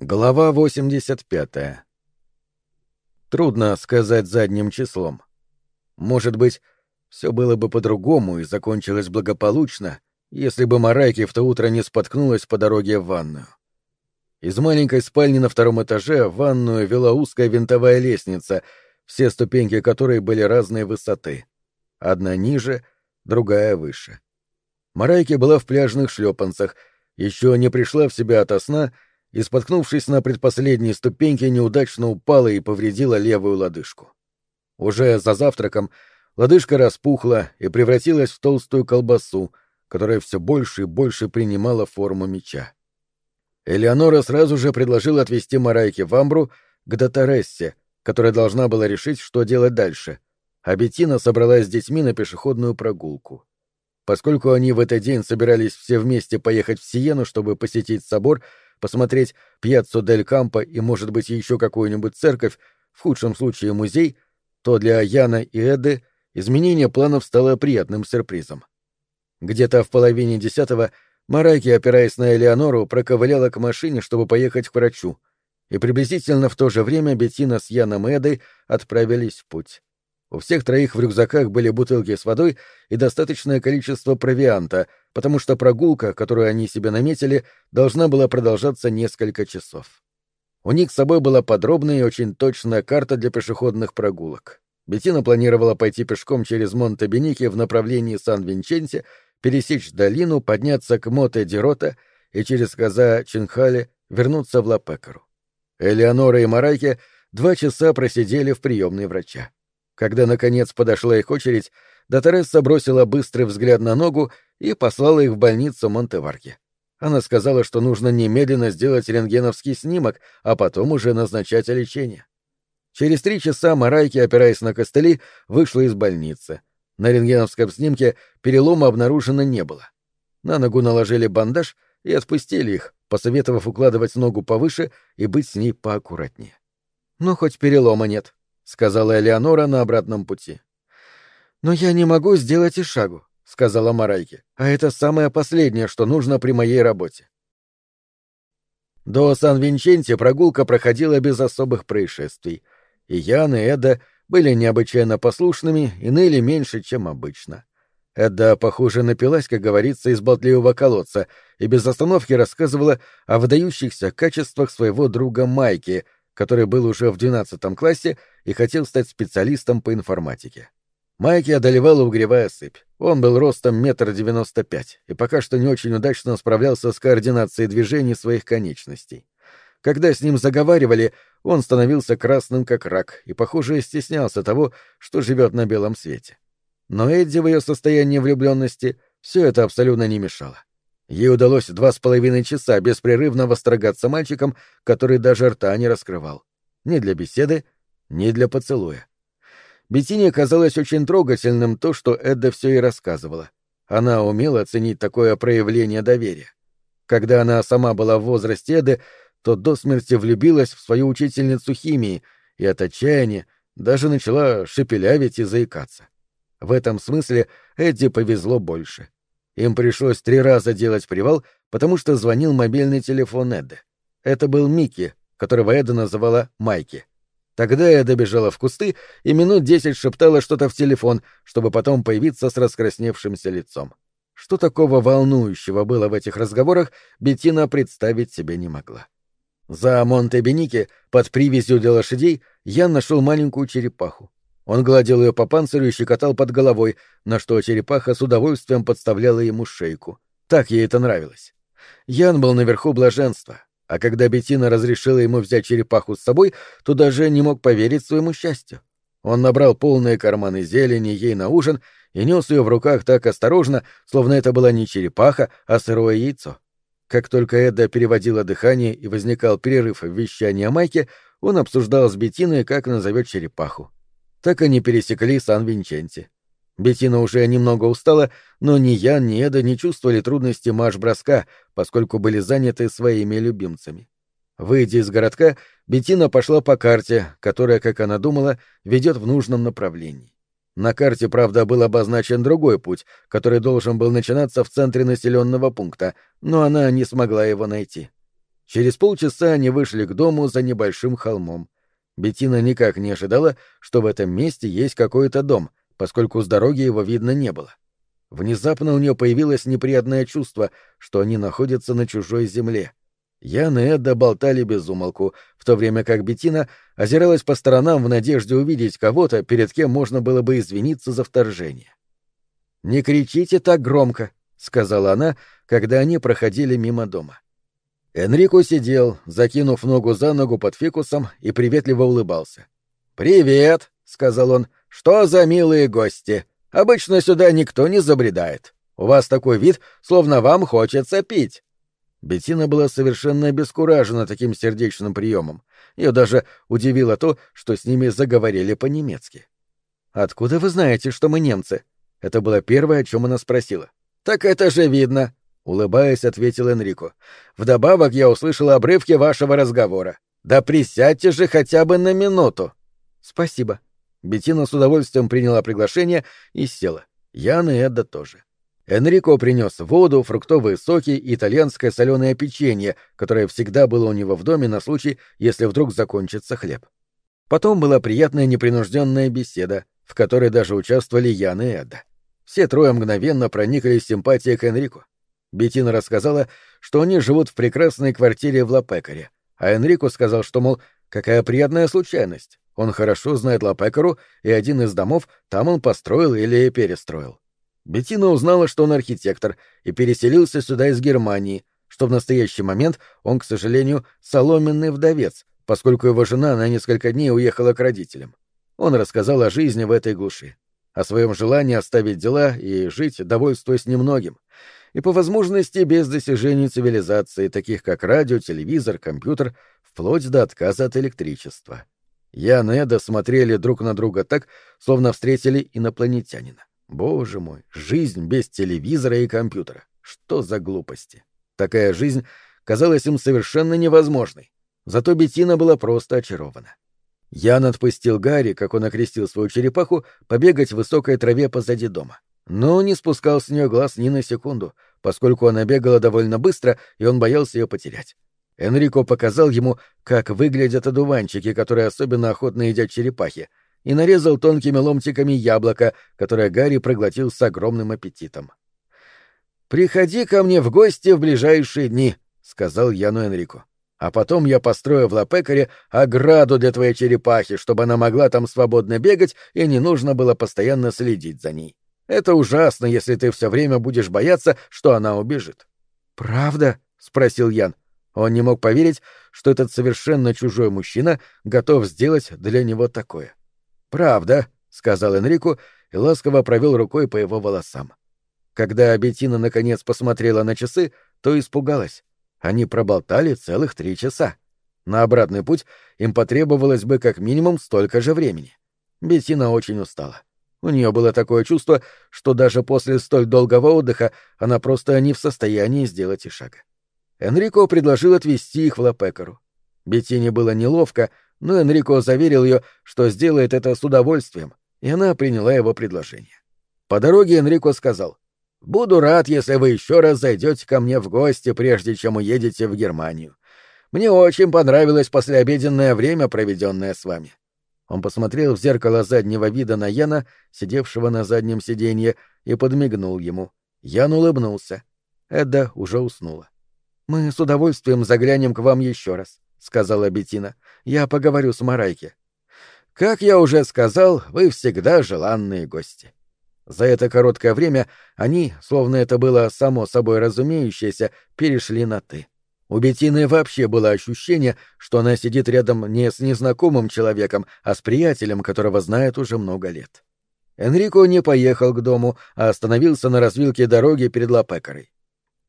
Глава 85. Трудно сказать задним числом. Может быть, все было бы по-другому и закончилось благополучно, если бы Марайки в то утро не споткнулась по дороге в ванную. Из маленькой спальни на втором этаже в ванную вела узкая винтовая лестница, все ступеньки которой были разной высоты. Одна ниже, другая выше. Марайки была в пляжных шлепанцах, еще не пришла в себя ото сна — и, споткнувшись на предпоследней ступеньке, неудачно упала и повредила левую лодыжку. Уже за завтраком лодыжка распухла и превратилась в толстую колбасу, которая все больше и больше принимала форму меча. Элеонора сразу же предложила отвезти Марайки в Амбру к Датарессе, которая должна была решить, что делать дальше, а Беттина собралась с детьми на пешеходную прогулку. Поскольку они в этот день собирались все вместе поехать в Сиену, чтобы посетить собор, посмотреть Пьяццо дель Кампо и, может быть, еще какую-нибудь церковь, в худшем случае музей, то для Яна и Эды изменение планов стало приятным сюрпризом. Где-то в половине десятого Марайки, опираясь на Элеонору, проковыляла к машине, чтобы поехать к врачу, и приблизительно в то же время Беттина с Яном и Эдой отправились в путь. У всех троих в рюкзаках были бутылки с водой и достаточное количество провианта, потому что прогулка, которую они себе наметили, должна была продолжаться несколько часов. У них с собой была подробная и очень точная карта для пешеходных прогулок. Беттина планировала пойти пешком через Монте-Беники в направлении Сан-Винченте, пересечь долину, подняться к Моте-Дирота и через Каза-Чинхале вернуться в Лапекару. Элеонора и Марайке два часа просидели в приемной врача. Когда, наконец, подошла их очередь, Дотересса бросила быстрый взгляд на ногу и послала их в больницу Монтеварки. Она сказала, что нужно немедленно сделать рентгеновский снимок, а потом уже назначать лечение. Через три часа Марайки, опираясь на костыли, вышла из больницы. На рентгеновском снимке перелома обнаружено не было. На ногу наложили бандаж и отпустили их, посоветовав укладывать ногу повыше и быть с ней поаккуратнее. «Ну, хоть перелома нет», — сказала Элеонора на обратном пути. «Но я не могу сделать и шагу», — сказала Марайке. «А это самое последнее, что нужно при моей работе». До Сан-Винченти прогулка проходила без особых происшествий, и Ян и Эда были необычайно послушными и ныли меньше, чем обычно. Эда, похоже, напилась, как говорится, из болтливого колодца и без остановки рассказывала о выдающихся качествах своего друга Майки — который был уже в двенадцатом классе и хотел стать специалистом по информатике. Майки одолевала угревая сыпь. Он был ростом метр девяносто пять и пока что не очень удачно справлялся с координацией движений своих конечностей. Когда с ним заговаривали, он становился красным как рак и, похоже, стеснялся того, что живет на белом свете. Но Эдди в ее состоянии влюбленности все это абсолютно не мешало. Ей удалось два с половиной часа беспрерывно восторгаться мальчиком, который даже рта не раскрывал. Ни для беседы, ни для поцелуя. Беттине казалось очень трогательным то, что Эдда все и рассказывала. Она умела оценить такое проявление доверия. Когда она сама была в возрасте Эды, то до смерти влюбилась в свою учительницу химии и от отчаяния даже начала шепелявить и заикаться. В этом смысле Эдди повезло больше. Им пришлось три раза делать привал, потому что звонил мобильный телефон Эды. Это был Микки, которого Эда называла Майки. Тогда Эда бежала в кусты и минут десять шептала что-то в телефон, чтобы потом появиться с раскрасневшимся лицом. Что такого волнующего было в этих разговорах, Беттина представить себе не могла. За Монте-Беники, под привязью для лошадей, я нашел маленькую черепаху. Он гладил ее по панцирю и щекотал под головой, на что черепаха с удовольствием подставляла ему шейку. Так ей это нравилось. Ян был наверху блаженства, а когда Бетина разрешила ему взять черепаху с собой, то даже не мог поверить своему счастью. Он набрал полные карманы зелени ей на ужин и нес ее в руках так осторожно, словно это была не черепаха, а сырое яйцо. Как только Эдда переводила дыхание и возникал перерыв в вещании о Майке, он обсуждал с Бетиной, как назовет черепаху так они пересекли Сан-Винченти. Беттина уже немного устала, но ни Ян, ни Эда не чувствовали трудности марш-броска, поскольку были заняты своими любимцами. Выйдя из городка, Беттина пошла по карте, которая, как она думала, ведет в нужном направлении. На карте, правда, был обозначен другой путь, который должен был начинаться в центре населенного пункта, но она не смогла его найти. Через полчаса они вышли к дому за небольшим холмом. Бетина никак не ожидала, что в этом месте есть какой-то дом, поскольку с дороги его видно не было. Внезапно у нее появилось неприятное чувство, что они находятся на чужой земле. Ян и Эдда болтали без умолку, в то время как Бетина озиралась по сторонам в надежде увидеть кого-то, перед кем можно было бы извиниться за вторжение. «Не кричите так громко», — сказала она, когда они проходили мимо дома. Энрико сидел, закинув ногу за ногу под фикусом и приветливо улыбался. «Привет», — сказал он, — «что за милые гости? Обычно сюда никто не забредает. У вас такой вид, словно вам хочется пить». Беттина была совершенно обескуражена таким сердечным приемом. Ее даже удивило то, что с ними заговорили по-немецки. «Откуда вы знаете, что мы немцы?» Это было первое, о чем она спросила. «Так это же видно», — улыбаясь, ответил Энрико. «Вдобавок я услышал обрывки вашего разговора. Да присядьте же хотя бы на минуту». «Спасибо». Беттина с удовольствием приняла приглашение и села. Ян и Эдда тоже. Энрико принес воду, фруктовые соки и итальянское соленое печенье, которое всегда было у него в доме на случай, если вдруг закончится хлеб. Потом была приятная непринужденная беседа, в которой даже участвовали Ян и Эдда. Все трое мгновенно прониклись симпатией к Энрико. Беттина рассказала, что они живут в прекрасной квартире в Лапекаре, а Энрико сказал, что, мол, какая приятная случайность. Он хорошо знает Лапекару, и один из домов там он построил или перестроил. Беттина узнала, что он архитектор, и переселился сюда из Германии, что в настоящий момент он, к сожалению, соломенный вдовец, поскольку его жена на несколько дней уехала к родителям. Он рассказал о жизни в этой глуши, о своем желании оставить дела и жить, довольствуясь немногим, и по возможности без достижений цивилизации, таких как радио, телевизор, компьютер, вплоть до отказа от электричества. Ян и Эда смотрели друг на друга так, словно встретили инопланетянина. Боже мой, жизнь без телевизора и компьютера. Что за глупости? Такая жизнь казалась им совершенно невозможной. Зато Беттина была просто очарована. Ян отпустил Гарри, как он окрестил свою черепаху, побегать в высокой траве позади дома. Но не спускал с нее глаз ни на секунду, поскольку она бегала довольно быстро, и он боялся ее потерять. Энрико показал ему, как выглядят одуванчики, которые особенно охотно едят черепахи, и нарезал тонкими ломтиками яблоко, которое Гарри проглотил с огромным аппетитом. «Приходи ко мне в гости в ближайшие дни», — сказал Яну Энрико. «А потом я построю в Лапекаре ограду для твоей черепахи, чтобы она могла там свободно бегать и не нужно было постоянно следить за ней. Это ужасно, если ты все время будешь бояться, что она убежит». «Правда?» — спросил Ян. Он не мог поверить, что этот совершенно чужой мужчина готов сделать для него такое. «Правда», — сказал Энрику и ласково провел рукой по его волосам. Когда Беттина наконец посмотрела на часы, то испугалась. Они проболтали целых три часа. На обратный путь им потребовалось бы как минимум столько же времени. Беттина очень устала. У нее было такое чувство, что даже после столь долгого отдыха она просто не в состоянии сделать и шага. Энрико предложил отвезти их в Лапекару. Беттине было неловко, но Энрико заверил ее, что сделает это с удовольствием, и она приняла его предложение. По дороге Энрико сказал, «Буду рад, если вы еще раз зайдете ко мне в гости, прежде чем уедете в Германию. Мне очень понравилось послеобеденное время, проведенное с вами». Он посмотрел в зеркало заднего вида на Яна, сидевшего на заднем сиденье, и подмигнул ему. Ян улыбнулся. Эдда уже уснула. «Мы с удовольствием заглянем к вам еще раз», — сказала Бетина. «Я поговорю с Марайки». «Как я уже сказал, вы всегда желанные гости». За это короткое время они, словно это было само собой разумеющееся, перешли на «ты». У Бетины вообще было ощущение, что она сидит рядом не с незнакомым человеком, а с приятелем, которого знает уже много лет. Энрико не поехал к дому, а остановился на развилке дороги перед Лапекарой.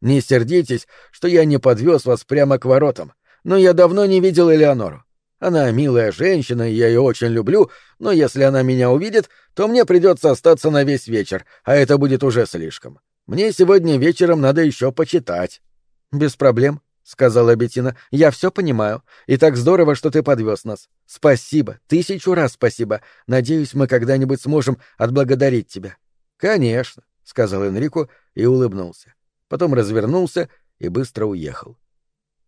«Не сердитесь, что я не подвез вас прямо к воротам но я давно не видел Элеонору. Она милая женщина, и я ее очень люблю, но если она меня увидит, то мне придется остаться на весь вечер, а это будет уже слишком. Мне сегодня вечером надо еще почитать. Без проблем, сказала Бетина. Я все понимаю. И так здорово, что ты подвез нас. Спасибо, тысячу раз спасибо. Надеюсь, мы когда-нибудь сможем отблагодарить тебя. Конечно, сказал Энрико и улыбнулся. Потом развернулся и быстро уехал.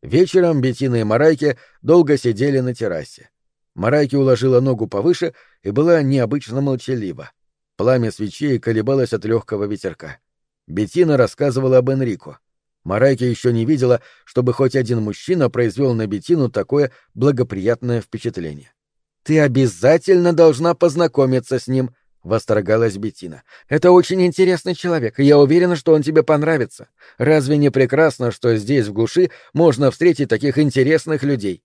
Вечером Бетина и Марайки долго сидели на террасе. Марайки уложила ногу повыше и была необычно молчалива. Пламя свечей колебалось от легкого ветерка. Бетина рассказывала об Энрико. Марайки еще не видела, чтобы хоть один мужчина произвел на Бетину такое благоприятное впечатление. «Ты обязательно должна познакомиться с ним», — восторгалась Бетина. «Это очень интересный человек, и я уверена, что он тебе понравится. Разве не прекрасно, что здесь, в глуши, можно встретить таких интересных людей?»